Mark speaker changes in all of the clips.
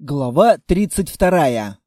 Speaker 1: Глава 32.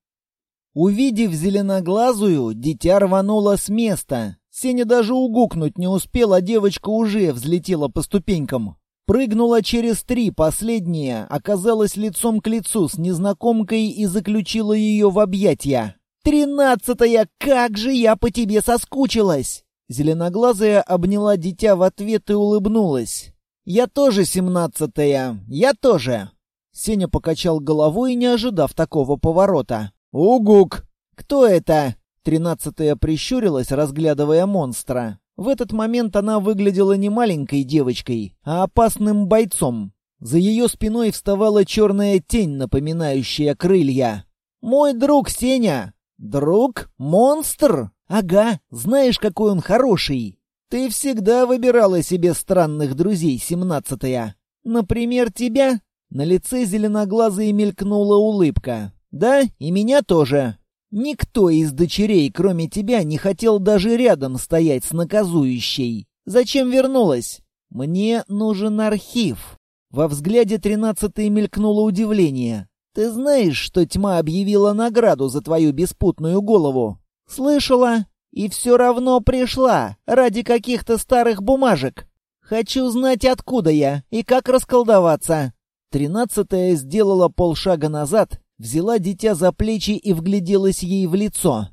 Speaker 1: Увидев зеленоглазую, дитя рвануло с места. Сеня даже угукнуть не успел, а девочка уже взлетела по ступенькам. Прыгнула через три, последняя, оказалась лицом к лицу с незнакомкой и заключила ее в объятия. «Тринадцатая, как же я по тебе соскучилась!» Зеленоглазая обняла дитя в ответ и улыбнулась. «Я тоже семнадцатая, я тоже!» Сеня покачал головой, не ожидав такого поворота. «Угук!» «Кто это?» Тринадцатая прищурилась, разглядывая монстра. В этот момент она выглядела не маленькой девочкой, а опасным бойцом. За ее спиной вставала черная тень, напоминающая крылья. «Мой друг Сеня!» «Друг? Монстр? Ага, знаешь, какой он хороший!» «Ты всегда выбирала себе странных друзей, семнадцатая. Например, тебя?» На лице зеленоглазой мелькнула улыбка. «Да, и меня тоже. Никто из дочерей, кроме тебя, не хотел даже рядом стоять с наказующей. Зачем вернулась? Мне нужен архив». Во взгляде тринадцатой мелькнуло удивление. «Ты знаешь, что тьма объявила награду за твою беспутную голову?» «Слышала. И все равно пришла. Ради каких-то старых бумажек. Хочу знать, откуда я и как расколдоваться». Тринадцатая сделала полшага назад, взяла дитя за плечи и вгляделась ей в лицо.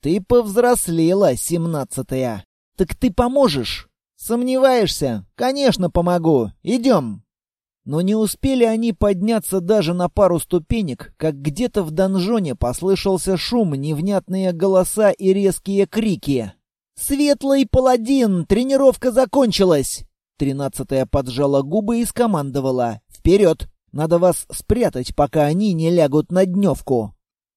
Speaker 1: «Ты повзрослела, семнадцатая. Так ты поможешь?» «Сомневаешься? Конечно, помогу. Идем!» Но не успели они подняться даже на пару ступенек, как где-то в донжоне послышался шум, невнятные голоса и резкие крики. «Светлый паладин! Тренировка закончилась!» Тринадцатая поджала губы и скомандовала. «Вперед! Надо вас спрятать, пока они не лягут на дневку!»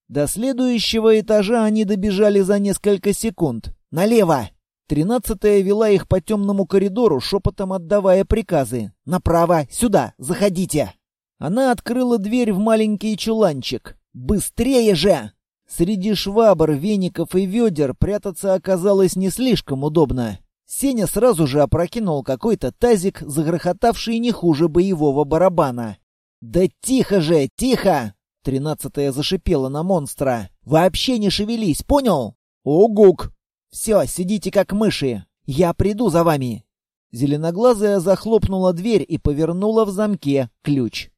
Speaker 1: До следующего этажа они добежали за несколько секунд. «Налево!» Тринадцатая вела их по темному коридору, шепотом отдавая приказы. «Направо! Сюда! Заходите!» Она открыла дверь в маленький чуланчик. «Быстрее же!» Среди швабр, веников и ведер прятаться оказалось не слишком удобно. Сеня сразу же опрокинул какой-то тазик, загрохотавший не хуже боевого барабана. «Да тихо же, тихо!» Тринадцатая зашипела на монстра. «Вообще не шевелись, понял?» «Угук!» «Все, сидите как мыши. Я приду за вами». Зеленоглазая захлопнула дверь и повернула в замке ключ.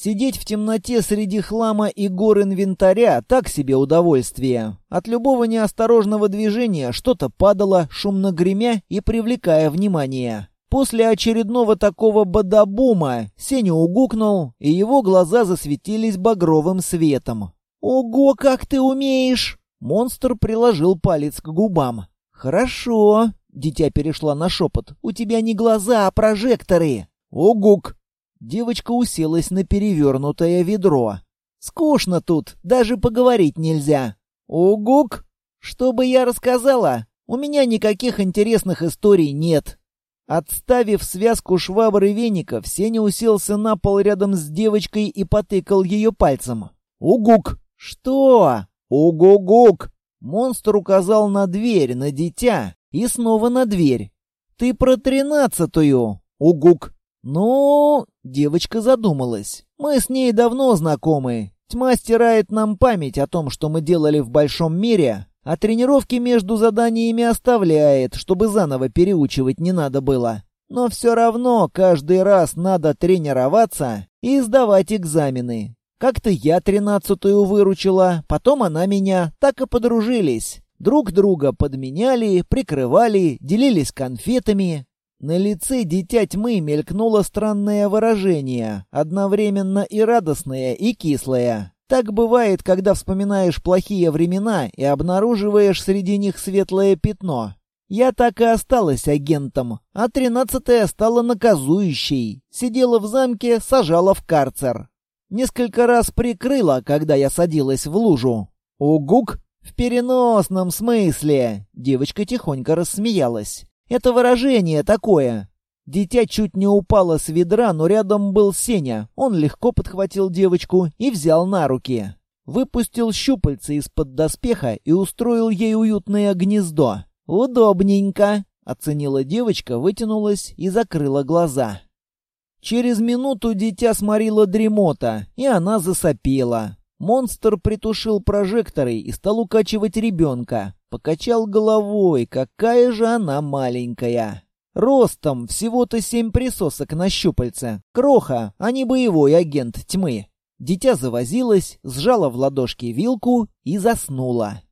Speaker 1: Сидеть в темноте среди хлама и гор инвентаря — так себе удовольствие. От любого неосторожного движения что-то падало, шумно гремя и привлекая внимание. После очередного такого бадабума Сеня угукнул, и его глаза засветились багровым светом. «Ого, как ты умеешь!» Монстр приложил палец к губам. «Хорошо», — дитя перешла на шепот, — «у тебя не глаза, а прожекторы». «Угук!» Девочка уселась на перевернутое ведро. «Скучно тут, даже поговорить нельзя». «Угук!» «Что бы я рассказала? У меня никаких интересных историй нет». Отставив связку швабр и Сеня уселся на пол рядом с девочкой и потыкал ее пальцем. «Угук!» «Что?» «Угугук!» Монстр указал на дверь, на дитя и снова на дверь. «Ты про тринадцатую!» «Угук!» «Ну...» — девочка задумалась. «Мы с ней давно знакомы. Тьма стирает нам память о том, что мы делали в большом мире, а тренировки между заданиями оставляет, чтобы заново переучивать не надо было. Но все равно каждый раз надо тренироваться и сдавать экзамены. Как-то я тринадцатую выручила, потом она меня, так и подружились. Друг друга подменяли, прикрывали, делились конфетами. На лице дитя тьмы мелькнуло странное выражение, одновременно и радостное, и кислое. Так бывает, когда вспоминаешь плохие времена и обнаруживаешь среди них светлое пятно. Я так и осталась агентом, а тринадцатая стала наказующей. Сидела в замке, сажала в карцер. Несколько раз прикрыла, когда я садилась в лужу. Угук? В переносном смысле. Девочка тихонько рассмеялась. Это выражение такое. Дитя чуть не упало с ведра, но рядом был Сеня. Он легко подхватил девочку и взял на руки. Выпустил щупальца из-под доспеха и устроил ей уютное гнездо. «Удобненько», — оценила девочка, вытянулась и закрыла глаза. Через минуту дитя сморила дремота, и она засопела. Монстр притушил прожекторы и стал укачивать ребенка. Покачал головой, какая же она маленькая. Ростом всего-то семь присосок на щупальце. Кроха, а не боевой агент тьмы. Дитя завозилось, сжало в ладошке вилку и заснуло.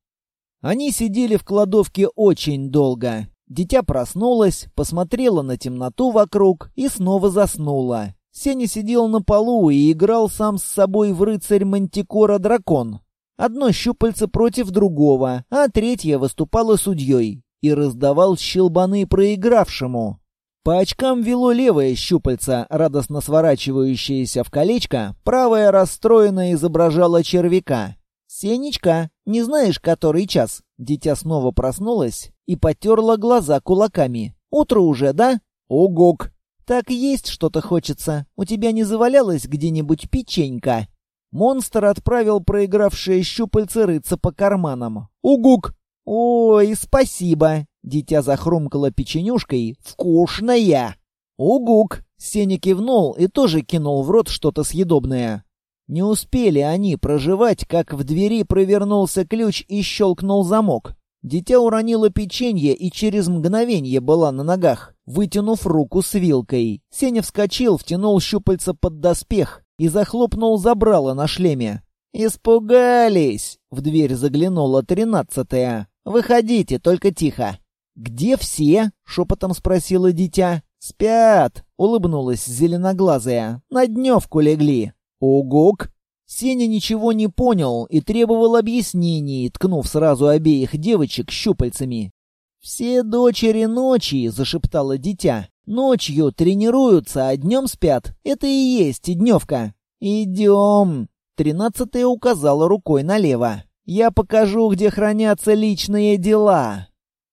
Speaker 1: Они сидели в кладовке очень долго. Дитя проснулось, посмотрела на темноту вокруг и снова заснула. Сеня сидел на полу и играл сам с собой в рыцарь Мантикора Дракон. Одно щупальце против другого, а третье выступало судьей и раздавал щелбаны проигравшему. По очкам вело левое щупальце, радостно сворачивающееся в колечко, правое расстроенно изображало червяка. «Сенечка, не знаешь, который час?» Дитя снова проснулось и потерла глаза кулаками. «Утро уже, да?» «Угук!» «Так есть что-то хочется. У тебя не завалялось где-нибудь печенька?» Монстр отправил проигравшее щупальце рыться по карманам. «Угук!» «Ой, спасибо!» Дитя захрумкало печенюшкой. «Вкусная!» «Угук!» Сеня кивнул и тоже кинул в рот что-то съедобное. Не успели они проживать, как в двери провернулся ключ и щелкнул замок. Дитя уронило печенье и через мгновение была на ногах, вытянув руку с вилкой. Сеня вскочил, втянул щупальца под доспех и захлопнул забрало на шлеме. «Испугались!» — в дверь заглянула тринадцатая. «Выходите, только тихо». «Где все?» — шепотом спросила дитя. «Спят!» — улыбнулась зеленоглазая. «На дневку легли». «Огок!» Сеня ничего не понял и требовал объяснений, ткнув сразу обеих девочек щупальцами. «Все дочери ночи», — зашептало дитя. «Ночью тренируются, а днем спят. Это и есть дневка». «Идем!» Тринадцатая указала рукой налево. «Я покажу, где хранятся личные дела».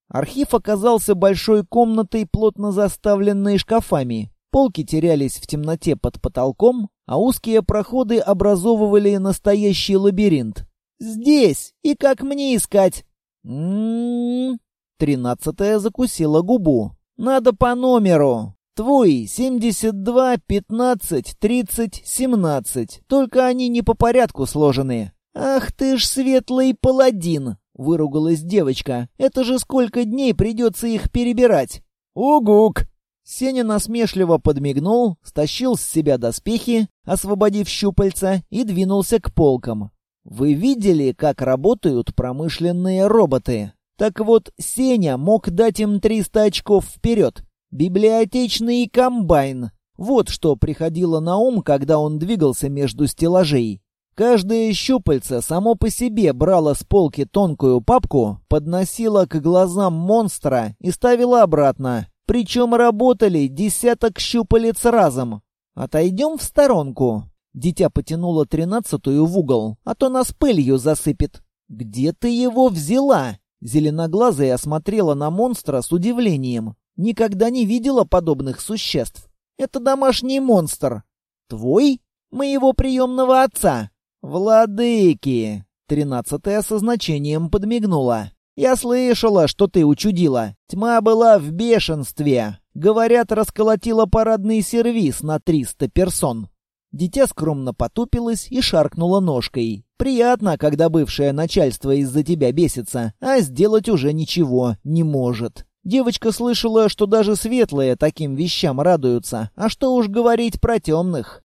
Speaker 1: Архив оказался большой комнатой, плотно заставленной шкафами. Полки терялись в темноте под потолком, а узкие проходы образовывали настоящий лабиринт. «Здесь! И как мне искать?» «М-м-м...» Тринадцатая закусила губу. «Надо по номеру. Твой 72, 15, 30, 17. Только они не по порядку сложены». «Ах ты ж светлый паладин!» — выругалась девочка. «Это же сколько дней придется их перебирать!» «Угук!» Сеня насмешливо подмигнул, стащил с себя доспехи, освободив щупальца, и двинулся к полкам. Вы видели, как работают промышленные роботы? Так вот, Сеня мог дать им 300 очков вперед. Библиотечный комбайн. Вот что приходило на ум, когда он двигался между стеллажей. Каждое щупальце само по себе брало с полки тонкую папку, подносило к глазам монстра и ставило обратно, причем работали десяток щупалец разом. Отойдем в сторонку. Дитя потянуло тринадцатую в угол, а то нас пылью засыпет. Где ты его взяла? Зеленоглазая осмотрела на монстра с удивлением. Никогда не видела подобных существ. Это домашний монстр. Твой? Моего приемного отца. Владыки. Тринадцатая со значением подмигнула. «Я слышала, что ты учудила. Тьма была в бешенстве. Говорят, расколотила парадный сервис на триста персон». Дитя скромно потупилось и шаркнула ножкой. «Приятно, когда бывшее начальство из-за тебя бесится, а сделать уже ничего не может». Девочка слышала, что даже светлые таким вещам радуются, а что уж говорить про темных.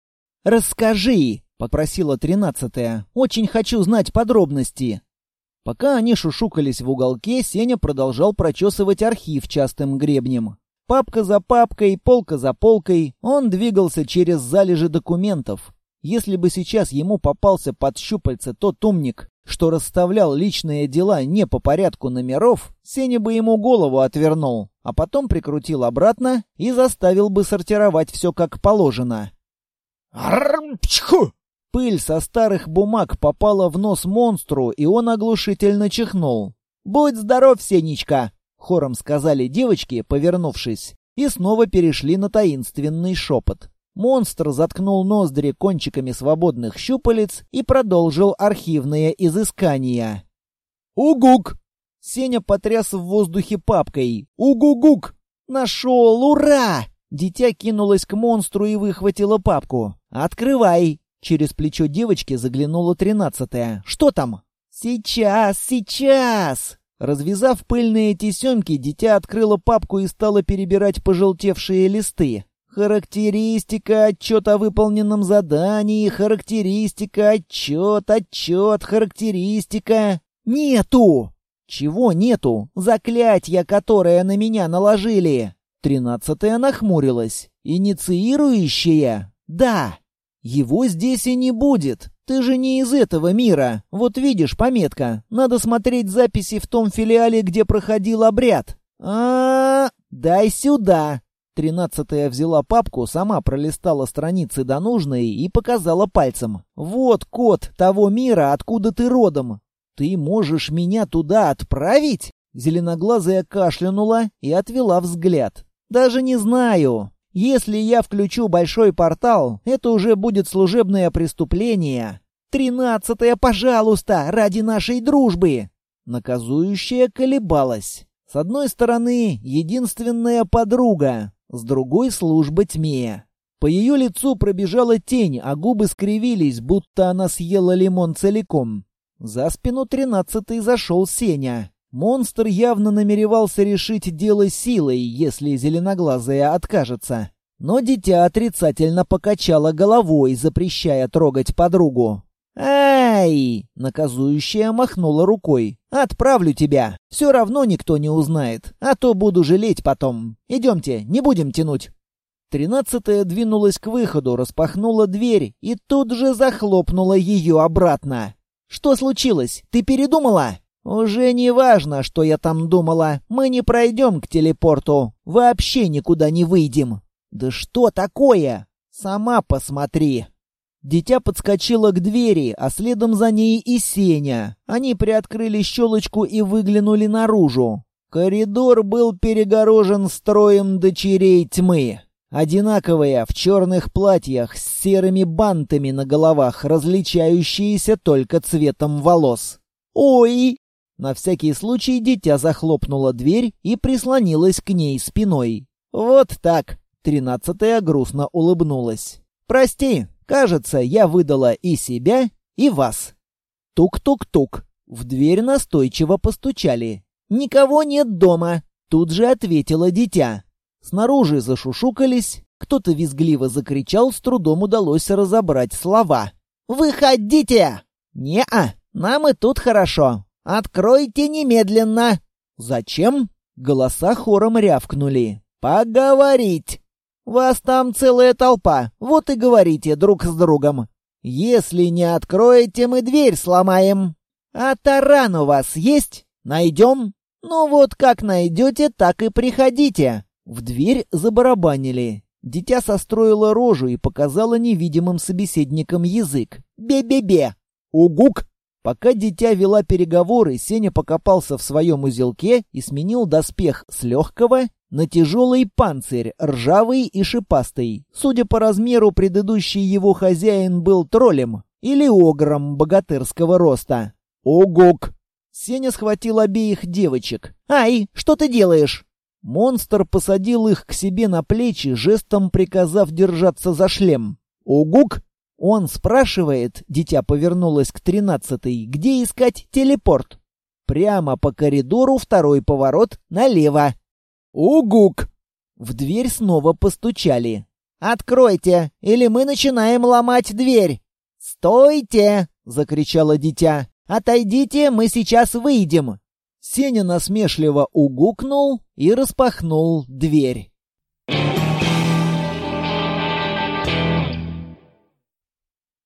Speaker 1: «Расскажи!» — попросила тринадцатая. «Очень хочу знать подробности». Пока они шушукались в уголке, Сеня продолжал прочесывать архив частым гребнем. Папка за папкой, полка за полкой, он двигался через залежи документов. Если бы сейчас ему попался под щупальце тот умник, что расставлял личные дела не по порядку номеров, Сеня бы ему голову отвернул, а потом прикрутил обратно и заставил бы сортировать все как положено. Пыль со старых бумаг попала в нос монстру, и он оглушительно чихнул. «Будь здоров, Сенечка!» — хором сказали девочки, повернувшись, и снова перешли на таинственный шепот. Монстр заткнул ноздри кончиками свободных щупалец и продолжил архивные изыскания. «Угук!» Сеня потряс в воздухе папкой. «Угугук!» «Нашел! Ура!» Дитя кинулось к монстру и выхватило папку. «Открывай!» Через плечо девочки заглянула тринадцатая. «Что там?» «Сейчас, сейчас!» Развязав пыльные тесемки, дитя открыло папку и стало перебирать пожелтевшие листы. Характеристика, отчет о выполненном задании, характеристика, отчет, отчет, характеристика. Нету! Чего нету? Заклятья, которое на меня наложили. Тринадцатая нахмурилась. Инициирующая? Да. Его здесь и не будет. Ты же не из этого мира. Вот видишь, пометка. Надо смотреть записи в том филиале, где проходил обряд. А, -а, -а дай сюда. Тринадцатая взяла папку, сама пролистала страницы до нужной и показала пальцем. «Вот код того мира, откуда ты родом. Ты можешь меня туда отправить?» Зеленоглазая кашлянула и отвела взгляд. «Даже не знаю. Если я включу большой портал, это уже будет служебное преступление. Тринадцатая, пожалуйста, ради нашей дружбы!» Наказующая колебалась. С одной стороны, единственная подруга, с другой — служба тьме. По ее лицу пробежала тень, а губы скривились, будто она съела лимон целиком. За спину тринадцатый зашел Сеня. Монстр явно намеревался решить дело силой, если зеленоглазая откажется. Но дитя отрицательно покачало головой, запрещая трогать подругу. «Ай!» — наказующая махнула рукой. «Отправлю тебя. Все равно никто не узнает. А то буду жалеть потом. Идемте, не будем тянуть». Тринадцатая двинулась к выходу, распахнула дверь и тут же захлопнула ее обратно. «Что случилось? Ты передумала?» «Уже не важно, что я там думала. Мы не пройдем к телепорту. Вообще никуда не выйдем». «Да что такое? Сама посмотри». Дитя подскочило к двери, а следом за ней и Сеня. Они приоткрыли щелочку и выглянули наружу. Коридор был перегорожен строем дочерей тьмы. Одинаковые, в черных платьях, с серыми бантами на головах, различающиеся только цветом волос. «Ой!» На всякий случай дитя захлопнуло дверь и прислонилось к ней спиной. «Вот так!» Тринадцатая грустно улыбнулась. «Прости, Кажется, я выдала и себя, и вас. Тук-тук-тук. В дверь настойчиво постучали. «Никого нет дома», — тут же ответило дитя. Снаружи зашушукались, кто-то визгливо закричал, с трудом удалось разобрать слова. «Выходите!» «Не-а, нам и тут хорошо. Откройте немедленно!» «Зачем?» Голоса хором рявкнули. «Поговорить!» Вас там целая толпа, вот и говорите друг с другом. Если не откроете, мы дверь сломаем. А таран у вас есть? Найдем? Ну вот как найдете, так и приходите. В дверь забарабанили. Дитя состроило рожу и показало невидимым собеседникам язык. Бе-бе-бе. Угук. Пока дитя вела переговоры, Сеня покопался в своем узелке и сменил доспех с легкого на тяжелый панцирь, ржавый и шипастый. Судя по размеру, предыдущий его хозяин был троллем или огром богатырского роста. «Огок!» Сеня схватил обеих девочек. «Ай, что ты делаешь?» Монстр посадил их к себе на плечи, жестом приказав держаться за шлем. «Огук!» Он спрашивает, дитя повернулось к тринадцатой, где искать телепорт. Прямо по коридору второй поворот налево. «Угук!» В дверь снова постучали. «Откройте, или мы начинаем ломать дверь!» «Стойте!» — закричало дитя. «Отойдите, мы сейчас выйдем!» Сеня насмешливо угукнул и распахнул дверь.